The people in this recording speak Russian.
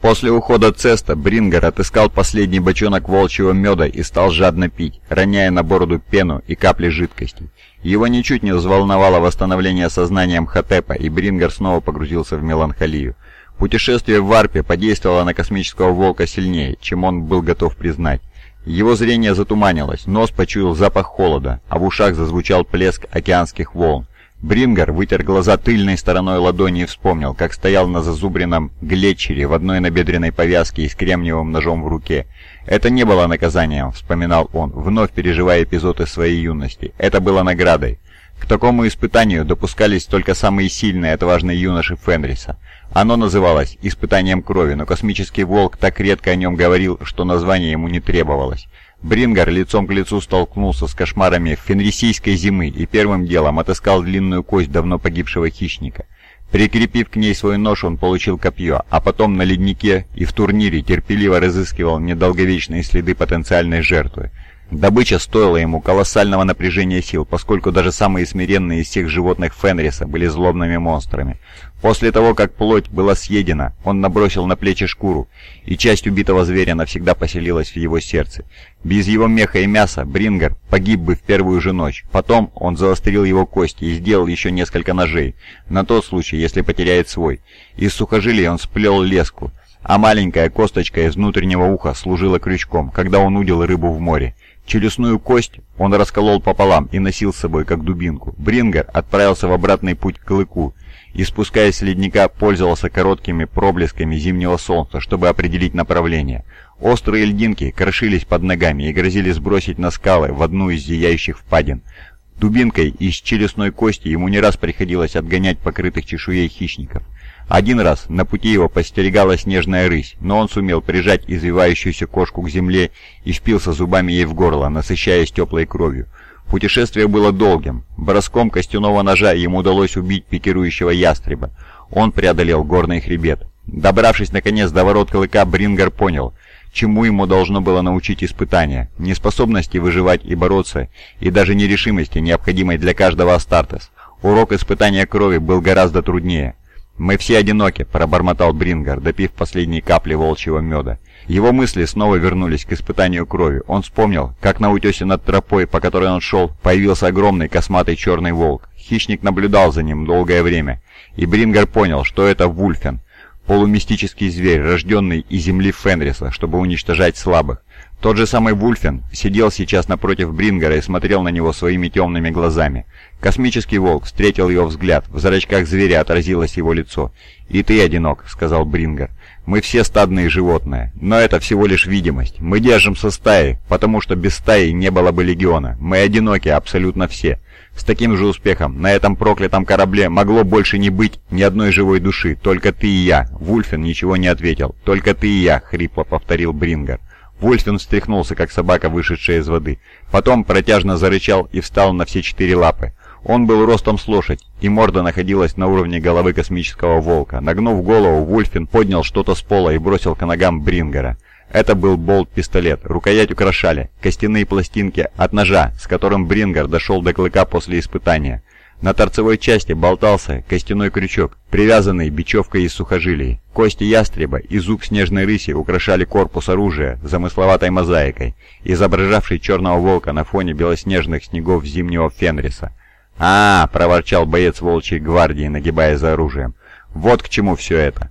После ухода Цеста Брингер отыскал последний бочонок волчьего меда и стал жадно пить, роняя на бороду пену и капли жидкости. Его ничуть не взволновало восстановление сознания Мхотепа, и Брингер снова погрузился в меланхолию. Путешествие в Варпе подействовало на космического волка сильнее, чем он был готов признать. Его зрение затуманилось, нос почуял запах холода, а в ушах зазвучал плеск океанских волн. Брингер вытер глаза тыльной стороной ладони и вспомнил, как стоял на зазубренном глетчере в одной набедренной повязке и с кремниевым ножом в руке. «Это не было наказанием», — вспоминал он, вновь переживая эпизод из своей юности. «Это было наградой». К такому испытанию допускались только самые сильные отважные юноши Фенриса. Оно называлось «Испытанием крови», но космический волк так редко о нем говорил, что название ему не требовалось. Брингар лицом к лицу столкнулся с кошмарами фенрисийской зимы и первым делом отыскал длинную кость давно погибшего хищника. Прикрепив к ней свой нож, он получил копье, а потом на леднике и в турнире терпеливо разыскивал недолговечные следы потенциальной жертвы. Добыча стоила ему колоссального напряжения сил, поскольку даже самые смиренные из всех животных Фенриса были злобными монстрами. После того, как плоть была съедена, он набросил на плечи шкуру, и часть убитого зверя навсегда поселилась в его сердце. Без его меха и мяса Брингер погиб бы в первую же ночь. Потом он заострил его кости и сделал еще несколько ножей, на тот случай, если потеряет свой. Из сухожилий он сплел леску, а маленькая косточка из внутреннего уха служила крючком, когда он удил рыбу в море. Челюстную кость он расколол пополам и носил с собой как дубинку. Брингер отправился в обратный путь к клыку и, спускаясь с ледника, пользовался короткими проблесками зимнего солнца, чтобы определить направление. Острые льдинки крошились под ногами и грозили сбросить на скалы в одну из зияющих впадин. Дубинкой из челюстной кости ему не раз приходилось отгонять покрытых чешуей хищников. Один раз на пути его постерегала снежная рысь, но он сумел прижать извивающуюся кошку к земле и впился зубами ей в горло, насыщаясь теплой кровью. Путешествие было долгим. Броском костяного ножа ему удалось убить пикирующего ястреба. Он преодолел горный хребет. Добравшись наконец до ворот клыка, Брингер понял, чему ему должно было научить испытание. Неспособности выживать и бороться, и даже нерешимости, необходимой для каждого Астартес. Урок испытания крови был гораздо труднее. «Мы все одиноки», — пробормотал Брингар, допив последние капли волчьего меда. Его мысли снова вернулись к испытанию крови. Он вспомнил, как на утесе над тропой, по которой он шел, появился огромный косматый черный волк. Хищник наблюдал за ним долгое время, и Брингар понял, что это Вульфен, полумистический зверь, рожденный из земли Фенриса, чтобы уничтожать слабых. Тот же самый Вульфен сидел сейчас напротив Брингера и смотрел на него своими темными глазами. Космический волк встретил его взгляд, в зрачках зверя отразилось его лицо. «И ты одинок», — сказал Брингер. «Мы все стадные животные, но это всего лишь видимость. Мы держимся стаи, потому что без стаи не было бы легиона. Мы одиноки абсолютно все». С таким же успехом на этом проклятом корабле могло больше не быть ни одной живой души, только ты и я. Вульфен ничего не ответил. «Только ты и я», — хрипло повторил Брингер. Вольфин встряхнулся, как собака, вышедшая из воды. Потом протяжно зарычал и встал на все четыре лапы. Он был ростом с лошадь, и морда находилась на уровне головы космического волка. Нагнув голову, Вольфин поднял что-то с пола и бросил к ногам Брингера. Это был болт-пистолет. Рукоять украшали костяные пластинки от ножа, с которым Брингер дошел до клыка после испытания. На торцевой части болтался костяной крючок, привязанный бечевкой из сухожилий. Кости ястреба и зуб снежной рыси украшали корпус оружия замысловатой мозаикой, изображавшей черного волка на фоне белоснежных снегов зимнего Фенриса. а, проворчал боец волчьей гвардии, нагибая за оружием. «Вот к чему все это!»